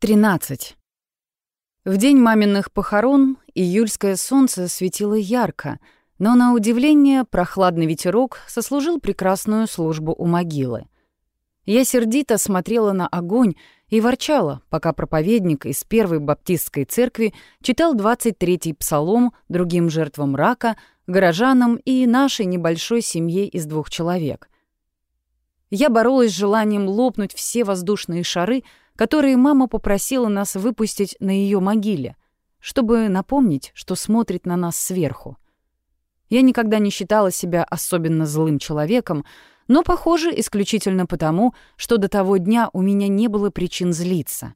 13. В день маминых похорон июльское солнце светило ярко, но, на удивление, прохладный ветерок сослужил прекрасную службу у могилы. Я сердито смотрела на огонь и ворчала, пока проповедник из Первой Баптистской церкви читал 23-й псалом другим жертвам рака, горожанам и нашей небольшой семье из двух человек. Я боролась с желанием лопнуть все воздушные шары — которые мама попросила нас выпустить на ее могиле, чтобы напомнить, что смотрит на нас сверху. Я никогда не считала себя особенно злым человеком, но, похоже, исключительно потому, что до того дня у меня не было причин злиться.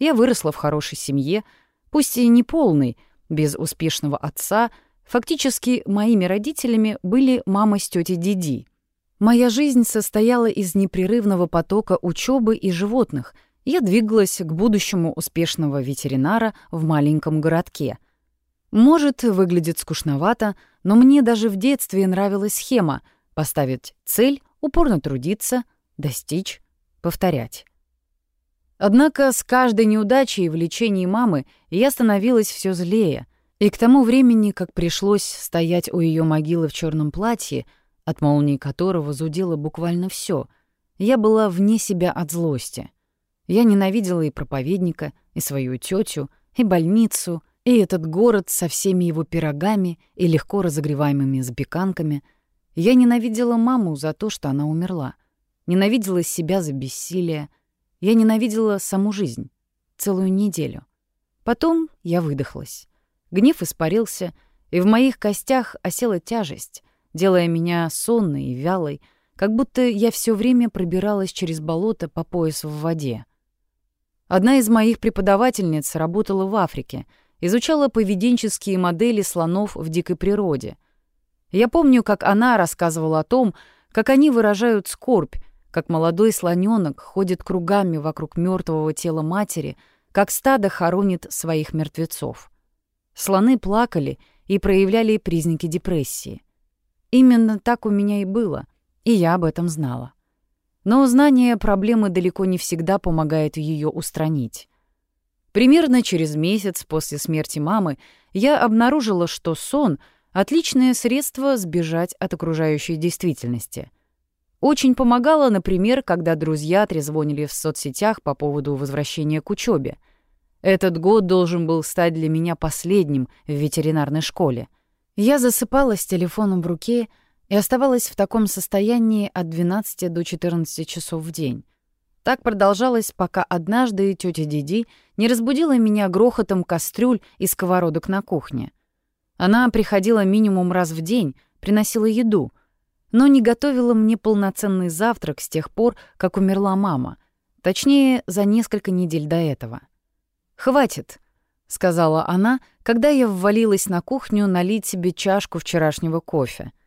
Я выросла в хорошей семье, пусть и не полной, без успешного отца, фактически моими родителями были мама с тетей Диди. Моя жизнь состояла из непрерывного потока учебы и животных — я двигалась к будущему успешного ветеринара в маленьком городке. Может, выглядит скучновато, но мне даже в детстве нравилась схема — поставить цель, упорно трудиться, достичь, повторять. Однако с каждой неудачей в лечении мамы я становилась все злее, и к тому времени, как пришлось стоять у ее могилы в черном платье, от молнии которого зудело буквально все, я была вне себя от злости — я ненавидела и проповедника, и свою тетю, и больницу, и этот город со всеми его пирогами и легко разогреваемыми запеканками. Я ненавидела маму за то, что она умерла. Ненавидела себя за бессилие. Я ненавидела саму жизнь. Целую неделю. Потом я выдохлась. Гнев испарился, и в моих костях осела тяжесть, делая меня сонной и вялой, как будто я все время пробиралась через болото по пояс в воде. Одна из моих преподавательниц работала в Африке, изучала поведенческие модели слонов в дикой природе. Я помню, как она рассказывала о том, как они выражают скорбь, как молодой слоненок ходит кругами вокруг мертвого тела матери, как стадо хоронит своих мертвецов. Слоны плакали и проявляли признаки депрессии. Именно так у меня и было, и я об этом знала. Но знание проблемы далеко не всегда помогает ее устранить. Примерно через месяц после смерти мамы я обнаружила, что сон — отличное средство сбежать от окружающей действительности. Очень помогало, например, когда друзья трезвонили в соцсетях по поводу возвращения к учебе. Этот год должен был стать для меня последним в ветеринарной школе. Я засыпала с телефоном в руке — и оставалась в таком состоянии от 12 до 14 часов в день. Так продолжалось, пока однажды тетя Диди не разбудила меня грохотом кастрюль и сковородок на кухне. Она приходила минимум раз в день, приносила еду, но не готовила мне полноценный завтрак с тех пор, как умерла мама, точнее, за несколько недель до этого. «Хватит», — сказала она, когда я ввалилась на кухню налить себе чашку вчерашнего кофе —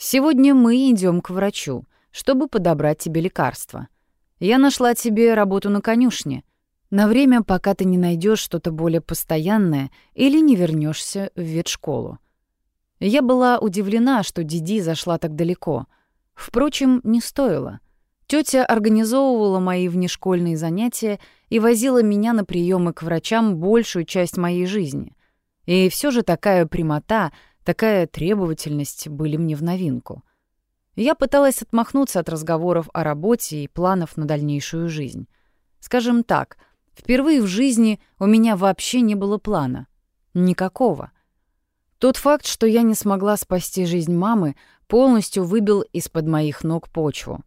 Сегодня мы идем к врачу, чтобы подобрать тебе лекарства. Я нашла тебе работу на конюшне. На время, пока ты не найдешь что-то более постоянное или не вернешься в ветшколу. Я была удивлена, что Диди зашла так далеко. Впрочем, не стоило. Тетя организовывала мои внешкольные занятия и возила меня на приемы к врачам большую часть моей жизни. И все же такая прямота — Такая требовательность были мне в новинку. Я пыталась отмахнуться от разговоров о работе и планов на дальнейшую жизнь. Скажем так, впервые в жизни у меня вообще не было плана. Никакого. Тот факт, что я не смогла спасти жизнь мамы, полностью выбил из-под моих ног почву.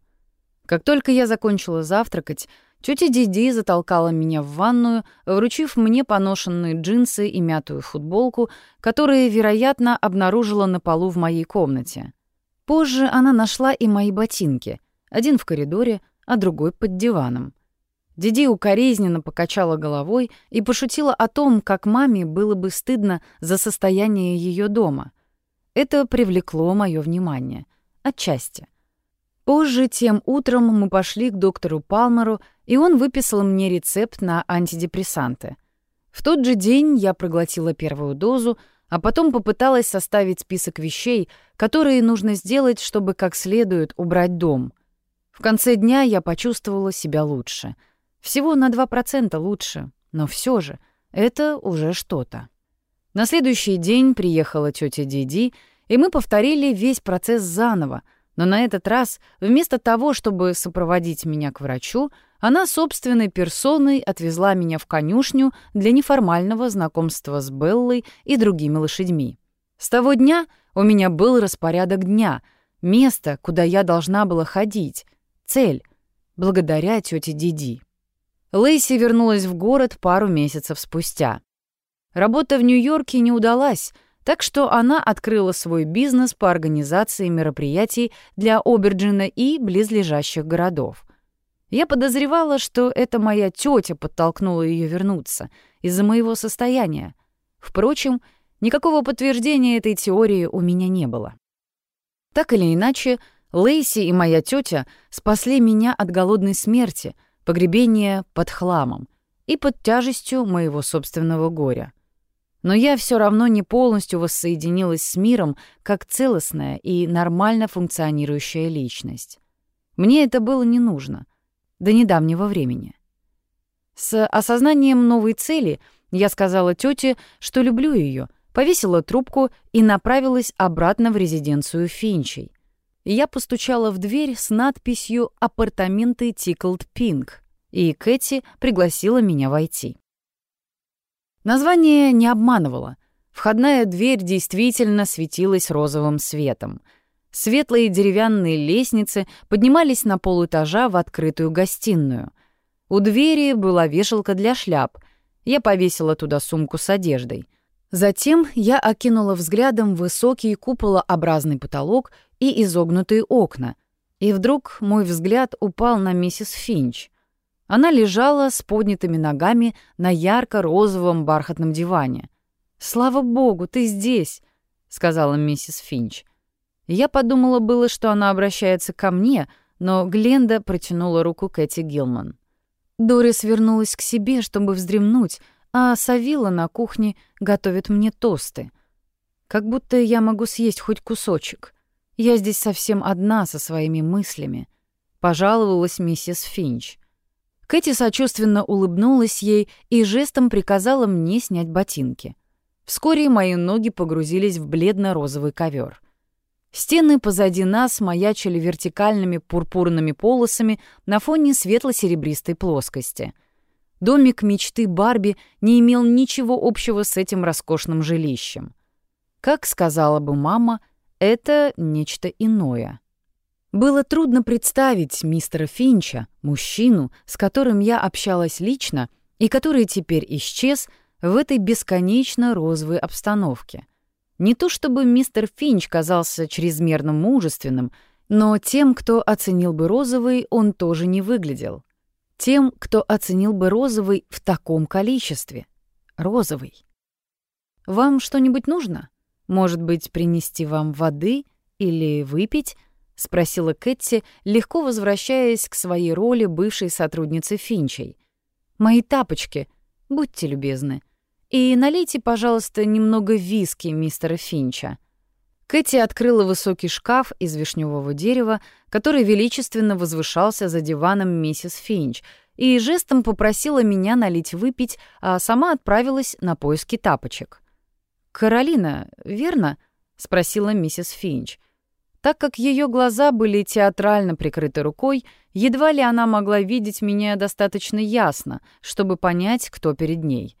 Как только я закончила завтракать, Тетя Диди затолкала меня в ванную, вручив мне поношенные джинсы и мятую футболку, которые, вероятно, обнаружила на полу в моей комнате. Позже она нашла и мои ботинки, один в коридоре, а другой под диваном. Диди укоризненно покачала головой и пошутила о том, как маме было бы стыдно за состояние ее дома. Это привлекло мое внимание. Отчасти. Позже, тем утром, мы пошли к доктору Палмеру, и он выписал мне рецепт на антидепрессанты. В тот же день я проглотила первую дозу, а потом попыталась составить список вещей, которые нужно сделать, чтобы как следует убрать дом. В конце дня я почувствовала себя лучше. Всего на 2% лучше, но все же это уже что-то. На следующий день приехала тетя Диди, и мы повторили весь процесс заново, но на этот раз вместо того, чтобы сопроводить меня к врачу, она собственной персоной отвезла меня в конюшню для неформального знакомства с Беллой и другими лошадьми. С того дня у меня был распорядок дня, место, куда я должна была ходить, цель, благодаря тете Диди. Лейси вернулась в город пару месяцев спустя. Работа в Нью-Йорке не удалась, так что она открыла свой бизнес по организации мероприятий для Оберджина и близлежащих городов. Я подозревала, что это моя тетя подтолкнула ее вернуться из-за моего состояния. Впрочем, никакого подтверждения этой теории у меня не было. Так или иначе, Лейси и моя тетя спасли меня от голодной смерти, погребения под хламом и под тяжестью моего собственного горя. Но я все равно не полностью воссоединилась с миром как целостная и нормально функционирующая личность. Мне это было не нужно. До недавнего времени. С осознанием новой цели я сказала тете, что люблю ее, повесила трубку и направилась обратно в резиденцию Финчей. Я постучала в дверь с надписью «Апартаменты Тиклд Пинк», и Кэти пригласила меня войти. Название не обманывало. Входная дверь действительно светилась розовым светом. Светлые деревянные лестницы поднимались на полэтажа в открытую гостиную. У двери была вешалка для шляп. Я повесила туда сумку с одеждой. Затем я окинула взглядом высокий куполообразный потолок и изогнутые окна. И вдруг мой взгляд упал на миссис Финч. Она лежала с поднятыми ногами на ярко-розовом бархатном диване. «Слава богу, ты здесь!» — сказала миссис Финч. Я подумала было, что она обращается ко мне, но Гленда протянула руку Кэти Гилман. Дорис вернулась к себе, чтобы вздремнуть, а Савила на кухне готовит мне тосты. Как будто я могу съесть хоть кусочек. Я здесь совсем одна со своими мыслями. Пожаловалась миссис Финч. Кэти сочувственно улыбнулась ей и жестом приказала мне снять ботинки. Вскоре мои ноги погрузились в бледно-розовый ковер. Стены позади нас маячили вертикальными пурпурными полосами на фоне светло-серебристой плоскости. Домик мечты Барби не имел ничего общего с этим роскошным жилищем. Как сказала бы мама, это нечто иное. Было трудно представить мистера Финча, мужчину, с которым я общалась лично и который теперь исчез в этой бесконечно розовой обстановке. Не то чтобы мистер Финч казался чрезмерно мужественным, но тем, кто оценил бы розовый, он тоже не выглядел. Тем, кто оценил бы розовый в таком количестве. Розовый. «Вам что-нибудь нужно? Может быть, принести вам воды или выпить?» — спросила Кэтти, легко возвращаясь к своей роли бывшей сотрудницы Финчей. «Мои тапочки, будьте любезны. И налейте, пожалуйста, немного виски мистера Финча». Кэти открыла высокий шкаф из вишневого дерева, который величественно возвышался за диваном миссис Финч, и жестом попросила меня налить выпить, а сама отправилась на поиски тапочек. «Каролина, верно?» — спросила миссис Финч. — так как ее глаза были театрально прикрыты рукой, едва ли она могла видеть меня достаточно ясно, чтобы понять, кто перед ней.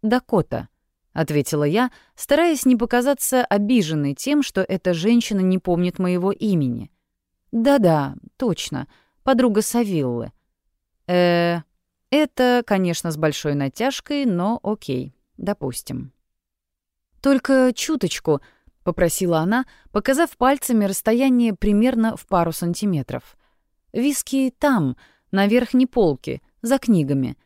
«Дакота», — ответила я, стараясь не показаться обиженной тем, что эта женщина не помнит моего имени. «Да-да, точно, подруга Савиллы». «Э, это, конечно, с большой натяжкой, но окей, допустим». «Только чуточку», — попросила она, показав пальцами расстояние примерно в пару сантиметров. «Виски там, на верхней полке, за книгами.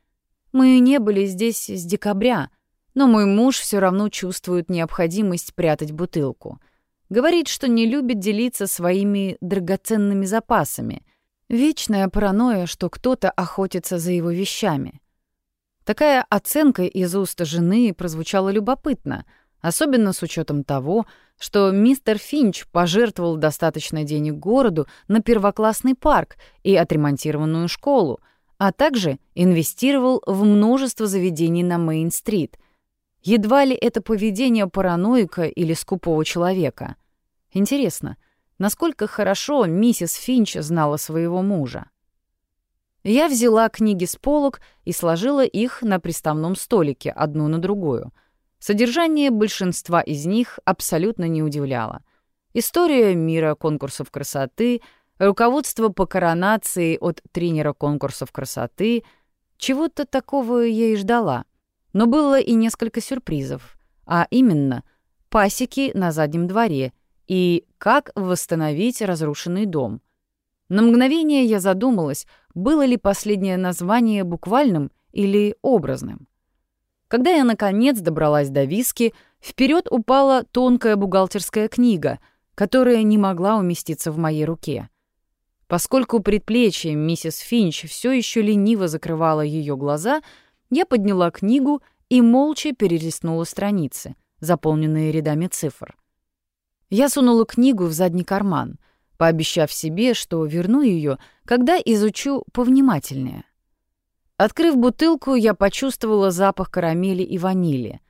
Мы не были здесь с декабря, но мой муж все равно чувствует необходимость прятать бутылку. Говорит, что не любит делиться своими драгоценными запасами. Вечная паранойя, что кто-то охотится за его вещами». Такая оценка из уст жены прозвучала любопытно — особенно с учетом того, что мистер Финч пожертвовал достаточно денег городу на первоклассный парк и отремонтированную школу, а также инвестировал в множество заведений на Мейн-стрит. Едва ли это поведение параноика или скупого человека. Интересно, насколько хорошо миссис Финч знала своего мужа? Я взяла книги с полок и сложила их на приставном столике одну на другую. Содержание большинства из них абсолютно не удивляло. История мира конкурсов красоты, руководство по коронации от тренера конкурсов красоты. Чего-то такого я и ждала. Но было и несколько сюрпризов. А именно, пасеки на заднем дворе и как восстановить разрушенный дом — на мгновение я задумалась, было ли последнее название буквальным или образным. Когда я, наконец, добралась до виски, вперед упала тонкая бухгалтерская книга, которая не могла уместиться в моей руке. Поскольку предплечье миссис Финч все еще лениво закрывало ее глаза, я подняла книгу и молча перелистнула страницы, заполненные рядами цифр. Я сунула книгу в задний карман — пообещав себе, что верну ее, когда изучу повнимательнее. Открыв бутылку, я почувствовала запах карамели и ванили.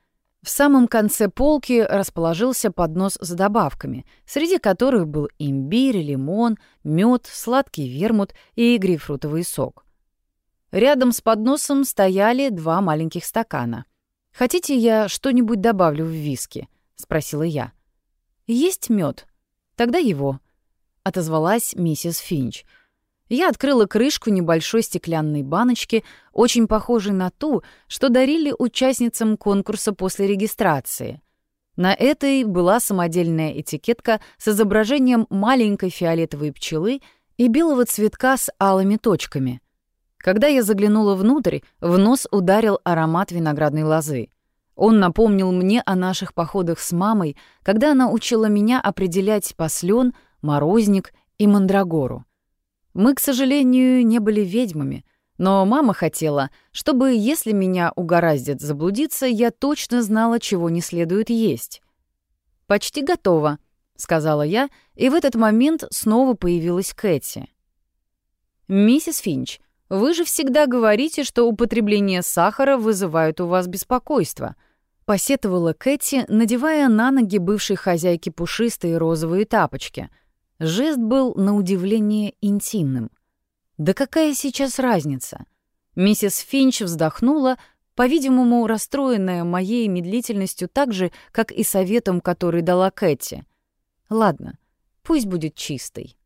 В самом конце полки расположился поднос с добавками, среди которых был имбирь, лимон, мед, сладкий вермут и грейпфрутовый сок. Рядом с подносом стояли два маленьких стакана. «Хотите, я что-нибудь добавлю в виски?» — спросила я. «Есть мед? Тогда его», — отозвалась миссис Финч. Я открыла крышку небольшой стеклянной баночки, очень похожей на ту, что дарили участницам конкурса после регистрации. На этой была самодельная этикетка с изображением маленькой фиолетовой пчелы и белого цветка с алыми точками. Когда я заглянула внутрь, в нос ударил аромат виноградной лозы. Он напомнил мне о наших походах с мамой, когда она учила меня определять послен, морозник и мандрагору. Мы, к сожалению, не были ведьмами, но мама хотела, чтобы, если меня угораздит заблудиться, я точно знала, чего не следует есть. «Почти готово», — сказала я, и в этот момент снова появилась Кэти. «Миссис Финч, вы же всегда говорите, что употребление сахара вызывает у вас беспокойство», — посетовала Кэти, надевая на ноги бывшей хозяйки пушистые розовые тапочки — Жест был на удивление интимным. Да какая сейчас разница? Миссис Финч вздохнула, по-видимому, расстроенная моей медлительностью так же, как и советом, который дала Кэти. Ладно, пусть будет чистой.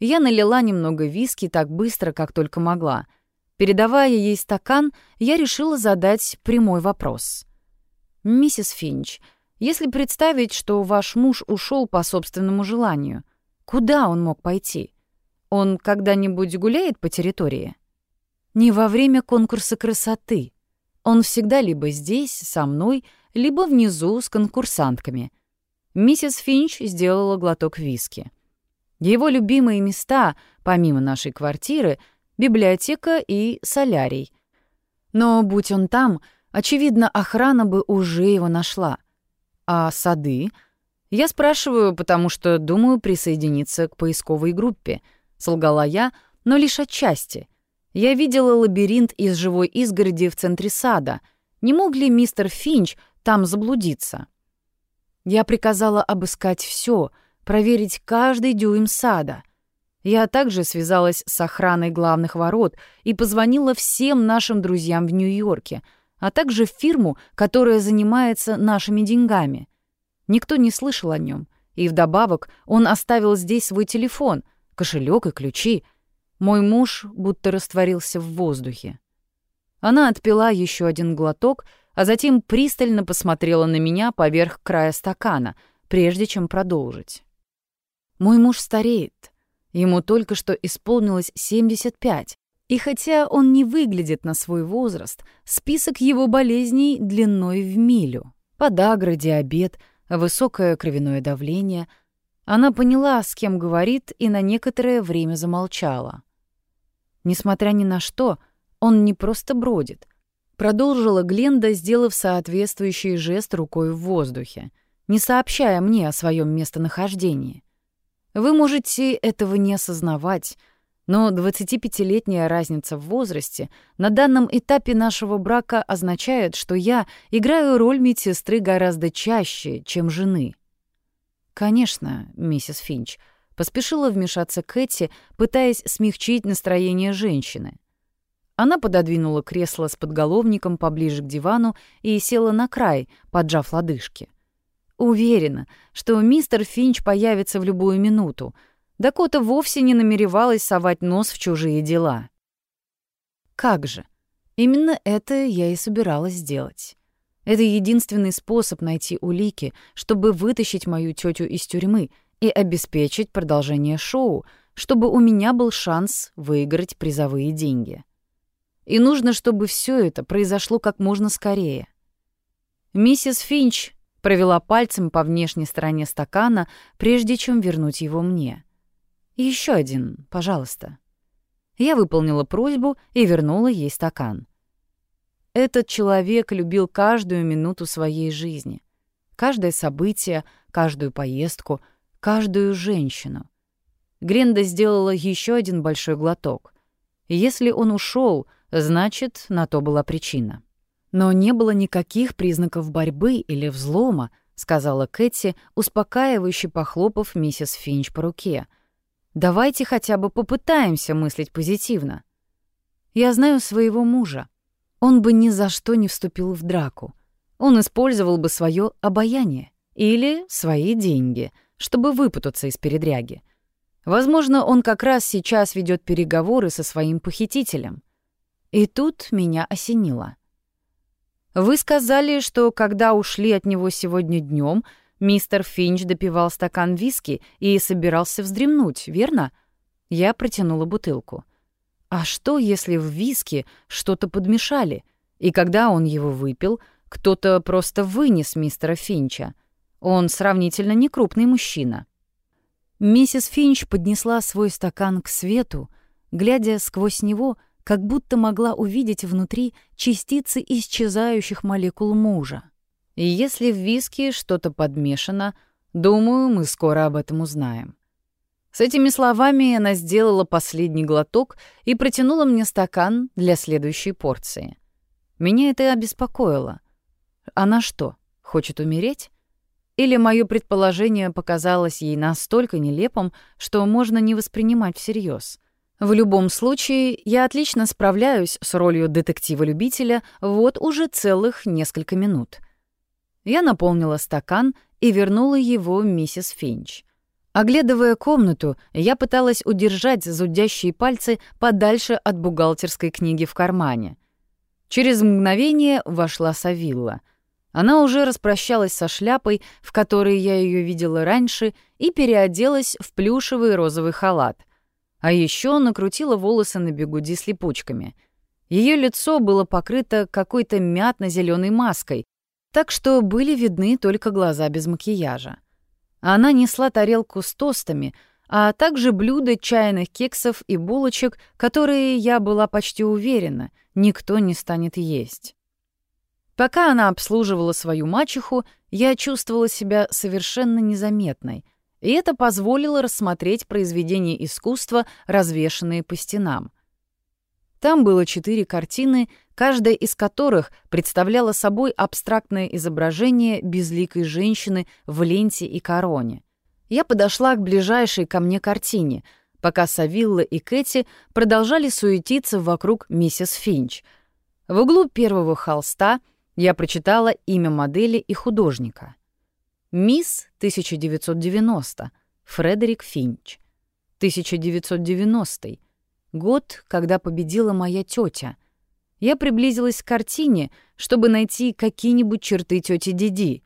Я налила немного виски так быстро, как только могла. Передавая ей стакан, я решила задать прямой вопрос. «Миссис Финч, если представить, что ваш муж ушел по собственному желанию, Куда он мог пойти? Он когда-нибудь гуляет по территории? Не во время конкурса красоты. Он всегда либо здесь, со мной, либо внизу с конкурсантками. Миссис Финч сделала глоток виски. Его любимые места, помимо нашей квартиры, библиотека и солярий. Но будь он там, очевидно, охрана бы уже его нашла. А сады — я спрашиваю, потому что думаю присоединиться к поисковой группе. Солгала я, но лишь отчасти. Я видела лабиринт из живой изгороди в центре сада. Не мог ли мистер Финч там заблудиться? Я приказала обыскать все, проверить каждый дюйм сада. Я также связалась с охраной главных ворот и позвонила всем нашим друзьям в Нью-Йорке, а также в фирму, которая занимается нашими деньгами. Никто не слышал о нем, и вдобавок он оставил здесь свой телефон, кошелек и ключи. Мой муж будто растворился в воздухе. Она отпила еще один глоток, а затем пристально посмотрела на меня поверх края стакана, прежде чем продолжить. Мой муж стареет. Ему только что исполнилось 75. И хотя он не выглядит на свой возраст, список его болезней длиной в милю. Подагра, диабет — высокое кровяное давление. Она поняла, с кем говорит, и на некоторое время замолчала. Несмотря ни на что, он не просто бродит. Продолжила Гленда, сделав соответствующий жест рукой в воздухе, не сообщая мне о своем местонахождении. Вы можете этого не осознавать, Но 25-летняя разница в возрасте на данном этапе нашего брака означает, что я играю роль медсестры гораздо чаще, чем жены. Конечно, миссис Финч, поспешила вмешаться Кэти, пытаясь смягчить настроение женщины. Она пододвинула кресло с подголовником поближе к дивану и села на край, поджав лодыжки. Уверена, что мистер Финч появится в любую минуту — Дакота вовсе не намеревалась совать нос в чужие дела. Как же? Именно это я и собиралась сделать. Это единственный способ найти улики, чтобы вытащить мою тетю из тюрьмы и обеспечить продолжение шоу, чтобы у меня был шанс выиграть призовые деньги. И нужно, чтобы все это произошло как можно скорее. Миссис Финч провела пальцем по внешней стороне стакана, прежде чем вернуть его мне. Еще один, пожалуйста». Я выполнила просьбу и вернула ей стакан. Этот человек любил каждую минуту своей жизни, каждое событие, каждую поездку, каждую женщину. Гренда сделала еще один большой глоток. Если он ушел, значит, на то была причина. Но не было никаких признаков борьбы или взлома, сказала Кэти, успокаивающе похлопав миссис Финч по руке — Давайте хотя бы попытаемся мыслить позитивно. Я знаю своего мужа. Он бы ни за что не вступил в драку. Он использовал бы свое обаяние или свои деньги, чтобы выпутаться из передряги. Возможно, он как раз сейчас ведет переговоры со своим похитителем. И тут меня осенило. Вы сказали, что когда ушли от него сегодня днем, Мистер Финч допивал стакан виски и собирался вздремнуть, верно? Я протянула бутылку. А что, если в виски что-то подмешали, и когда он его выпил, кто-то просто вынес мистера Финча? Он сравнительно некрупный мужчина. Миссис Финч поднесла свой стакан к свету, глядя сквозь него, как будто могла увидеть внутри частицы исчезающих молекул мужа. И если в виске что-то подмешано, думаю, мы скоро об этом узнаем. С этими словами она сделала последний глоток и протянула мне стакан для следующей порции. Меня это обеспокоило. Она что, хочет умереть? Или мое предположение показалось ей настолько нелепым, что можно не воспринимать всерьез? В любом случае, я отлично справляюсь с ролью детектива-любителя вот уже целых несколько минут — я наполнила стакан и вернула его миссис Финч. Оглядывая комнату, я пыталась удержать зудящие пальцы подальше от бухгалтерской книги в кармане. Через мгновение вошла Савилла. Она уже распрощалась со шляпой, в которой я ее видела раньше, и переоделась в плюшевый розовый халат. А еще накрутила волосы на бегуди с липучками. Ее лицо было покрыто какой-то мятно-зеленой маской, так что были видны только глаза без макияжа. Она несла тарелку с тостами, а также блюда чайных кексов и булочек, которые, я была почти уверена, никто не станет есть. Пока она обслуживала свою мачеху, я чувствовала себя совершенно незаметной, и это позволило рассмотреть произведения искусства, развешанные по стенам. Там было четыре картины, каждая из которых представляла собой абстрактное изображение безликой женщины в ленте и короне. Я подошла к ближайшей ко мне картине, пока Савилла и Кэти продолжали суетиться вокруг миссис Финч. В углу первого холста я прочитала имя модели и художника. «Мисс 1990», Фредерик Финч. 1990 Год, когда победила моя тетя. Я приблизилась к картине, чтобы найти какие-нибудь черты тети Диди.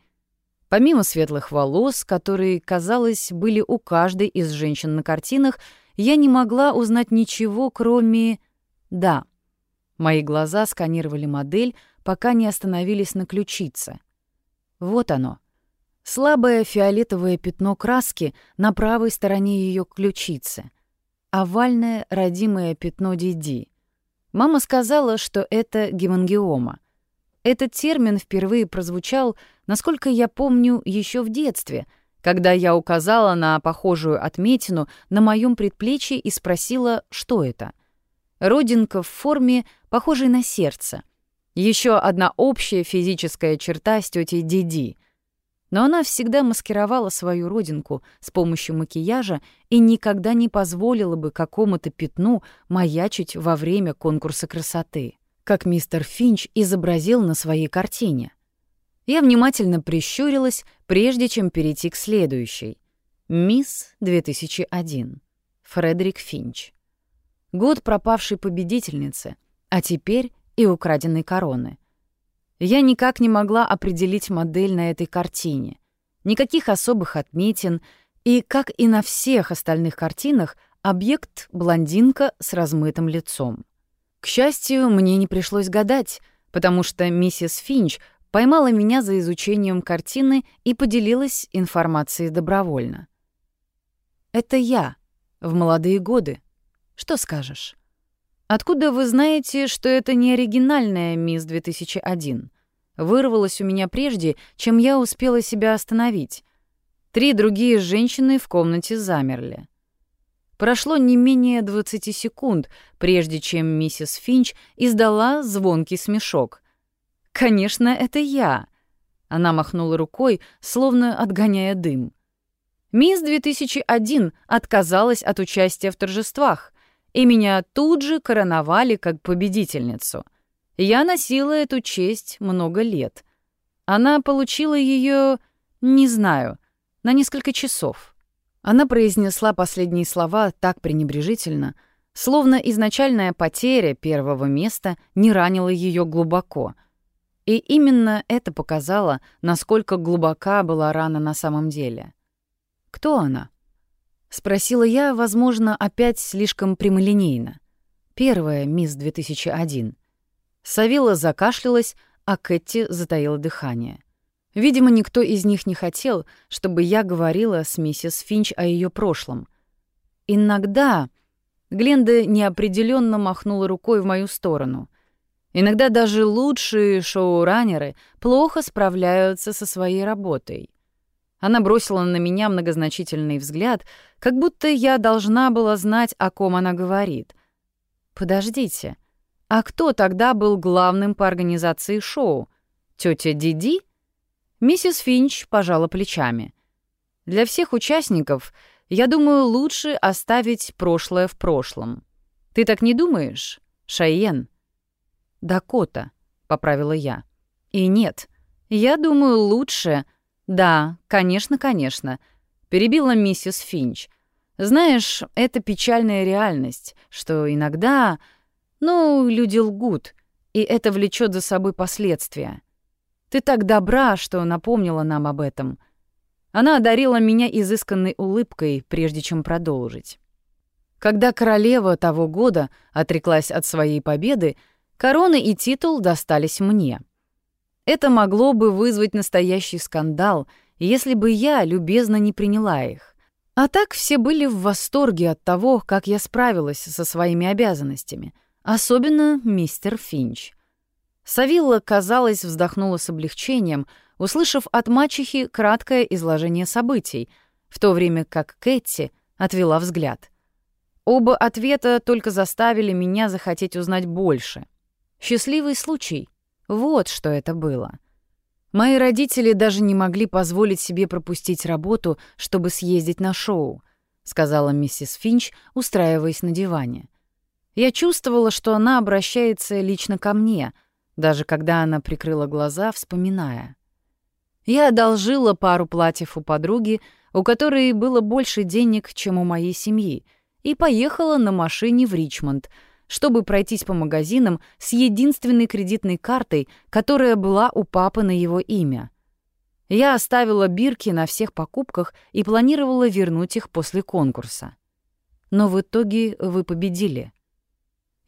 Помимо светлых волос, которые, казалось, были у каждой из женщин на картинах, я не могла узнать ничего, кроме... Да. Мои глаза сканировали модель, пока не остановились на ключице. Вот оно. Слабое фиолетовое пятно краски на правой стороне ее ключицы овальное родимое пятно Диди. Мама сказала, что это гемангиома. Этот термин впервые прозвучал, насколько я помню, еще в детстве, когда я указала на похожую отметину на моем предплечье и спросила, что это. Родинка в форме, похожей на сердце. Еще одна общая физическая черта с тетей Диди. Но она всегда маскировала свою родинку с помощью макияжа и никогда не позволила бы какому-то пятну маячить во время конкурса красоты, как мистер Финч изобразил на своей картине. Я внимательно прищурилась, прежде чем перейти к следующей. «Мисс 2001». Фредерик Финч. Год пропавшей победительницы, а теперь и украденной короны. Я никак не могла определить модель на этой картине. Никаких особых отметин, и, как и на всех остальных картинах, объект — блондинка с размытым лицом. К счастью, мне не пришлось гадать, потому что миссис Финч поймала меня за изучением картины и поделилась информацией добровольно. «Это я, в молодые годы. Что скажешь?» «Откуда вы знаете, что это не оригинальная мисс 2001?» Вырвалась у меня прежде, чем я успела себя остановить. Три другие женщины в комнате замерли. Прошло не менее 20 секунд, прежде чем миссис Финч издала звонкий смешок. «Конечно, это я!» Она махнула рукой, словно отгоняя дым. Мисс 2001 отказалась от участия в торжествах, и меня тут же короновали как победительницу. Я носила эту честь много лет. Она получила ее, не знаю, на несколько часов. Она произнесла последние слова так пренебрежительно, словно изначальная потеря первого места не ранила ее глубоко — и именно это показало, насколько глубока была рана на самом деле. «Кто она?» — спросила я, возможно, опять слишком прямолинейно. Первая мисс 2001. Савила закашлялась, а Кэти затаила дыхание. Видимо, никто из них не хотел, чтобы я говорила с миссис Финч о ее прошлом. Иногда Гленда неопределенно махнула рукой в мою сторону — Иногда даже лучшие шоураннеры плохо справляются со своей работой. Она бросила на меня многозначительный взгляд, как будто я должна была знать, о ком она говорит. Подождите, а кто тогда был главным по организации шоу? Тетя Диди? Миссис Финч пожала плечами. Для всех участников, я думаю, лучше оставить прошлое в прошлом. Ты так не думаешь, Шайен? «Дакота», — поправила я. «И нет, я думаю, лучше...» «Да, конечно, конечно», — перебила миссис Финч. «Знаешь, это печальная реальность, что иногда... Ну, люди лгут, и это влечет за собой последствия. Ты так добра, что напомнила нам об этом». Она одарила меня изысканной улыбкой, прежде чем продолжить. Когда королева того года отреклась от своей победы, Корона и титул достались мне. Это могло бы вызвать настоящий скандал, если бы я любезно не приняла их. А так все были в восторге от того, как я справилась со своими обязанностями, особенно мистер Финч. Савилла, казалось, вздохнула с облегчением, услышав от мачехи краткое изложение событий, в то время как Кэти отвела взгляд. Оба ответа только заставили меня захотеть узнать больше — Счастливый случай. Вот что это было. Мои родители даже не могли позволить себе пропустить работу, чтобы съездить на шоу, сказала миссис Финч, устраиваясь на диване. Я чувствовала, что она обращается лично ко мне, даже когда она прикрыла глаза, вспоминая. Я одолжила пару платьев у подруги, у которой было больше денег, чем у моей семьи, и поехала на машине в Ричмонд — чтобы пройтись по магазинам с единственной кредитной картой, которая была у папы на его имя. Я оставила бирки на всех покупках и планировала вернуть их после конкурса. Но в итоге вы победили.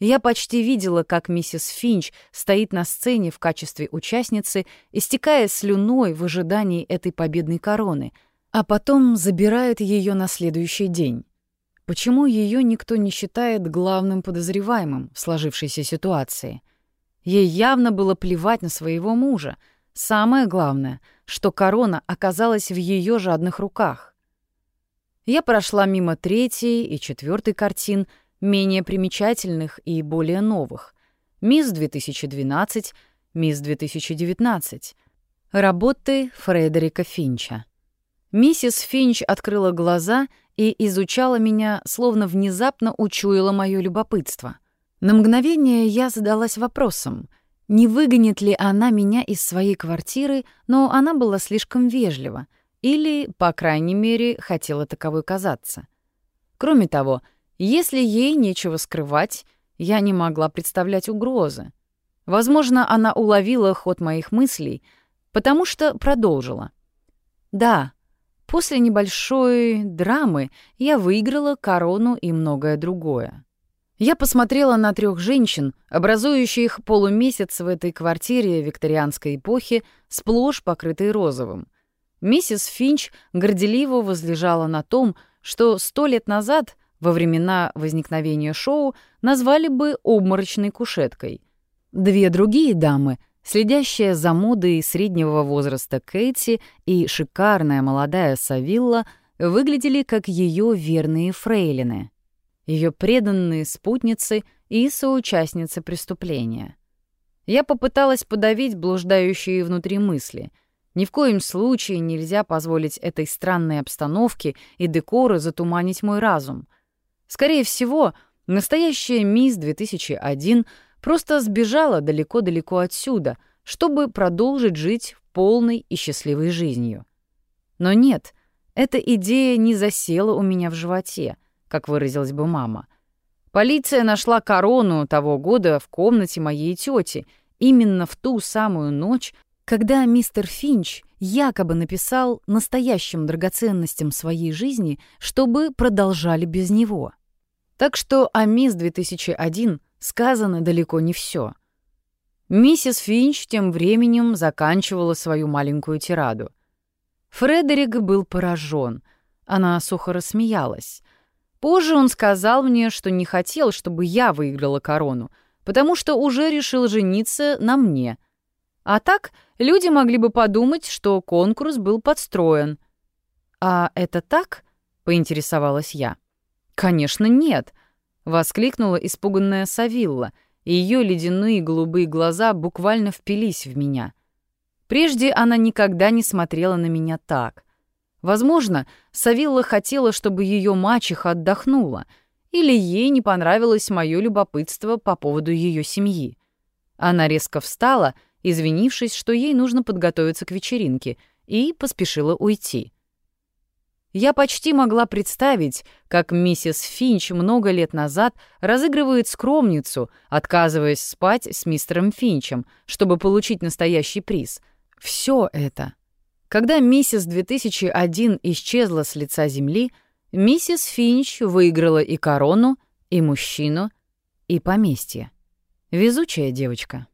Я почти видела, как миссис Финч стоит на сцене в качестве участницы, истекая слюной в ожидании этой победной короны, а потом забирает ее на следующий день. Почему ее никто не считает главным подозреваемым в сложившейся ситуации? Ей явно было плевать на своего мужа. Самое главное, что корона оказалась в ее жадных руках. Я прошла мимо третьей и четвертой картин, менее примечательных и более новых. «Мисс 2012», «Мисс 2019», работы Фредерика Финча. Миссис Финч открыла глаза и изучала меня, словно внезапно учуяла мое любопытство. На мгновение я задалась вопросом, не выгонит ли она меня из своей квартиры, но она была слишком вежлива, или, по крайней мере, хотела таковой казаться. Кроме того, если ей нечего скрывать, я не могла представлять угрозы. Возможно, она уловила ход моих мыслей, потому что продолжила. «Да, после небольшой драмы я выиграла корону и многое другое. Я посмотрела на трех женщин, образующих полумесяц в этой квартире викторианской эпохи, сплошь покрытой розовым. Миссис Финч горделиво возлежала на том, что сто лет назад, во времена возникновения шоу, назвали бы обморочной кушеткой. Две другие дамы, следящая за модой среднего возраста Кэти и шикарная молодая Савилла, выглядели как ее верные фрейлины ее преданные спутницы и соучастницы преступления. Я попыталась подавить блуждающие внутри мысли. Ни в коем случае нельзя позволить этой странной обстановке и декору затуманить мой разум. Скорее всего, настоящая мисс 2001 просто сбежала далеко-далеко отсюда, чтобы продолжить жить полной и счастливой жизнью. Но нет, эта идея не засела у меня в животе — как выразилась бы мама. Полиция нашла корону того года в комнате моей тети, именно в ту самую ночь, когда мистер Финч якобы написал настоящим драгоценностям своей жизни, чтобы продолжали без него. Так что о мисс 2001 сказано далеко не все. Миссис Финч тем временем заканчивала свою маленькую тираду. Фредерик был поражен. Она сухо рассмеялась. Позже он сказал мне, что не хотел, чтобы я выиграла корону, потому что уже решил жениться на мне. А так люди могли бы подумать, что конкурс был подстроен. «А это так?» — поинтересовалась я. «Конечно, нет!» — воскликнула испуганная Савилла, и ее ледяные голубые глаза буквально впились в меня. Прежде она никогда не смотрела на меня так. Возможно, Савилла хотела, чтобы ее мачеха отдохнула, или ей не понравилось мое любопытство по поводу ее семьи. Она резко встала, извинившись, что ей нужно подготовиться к вечеринке, и поспешила уйти. Я почти могла представить, как миссис Финч много лет назад разыгрывает скромницу, отказываясь спать с мистером Финчем, чтобы получить настоящий приз. Все это когда миссис 2001 исчезла с лица земли, миссис Финч выиграла и корону, и мужчину, и поместье. Везучая девочка.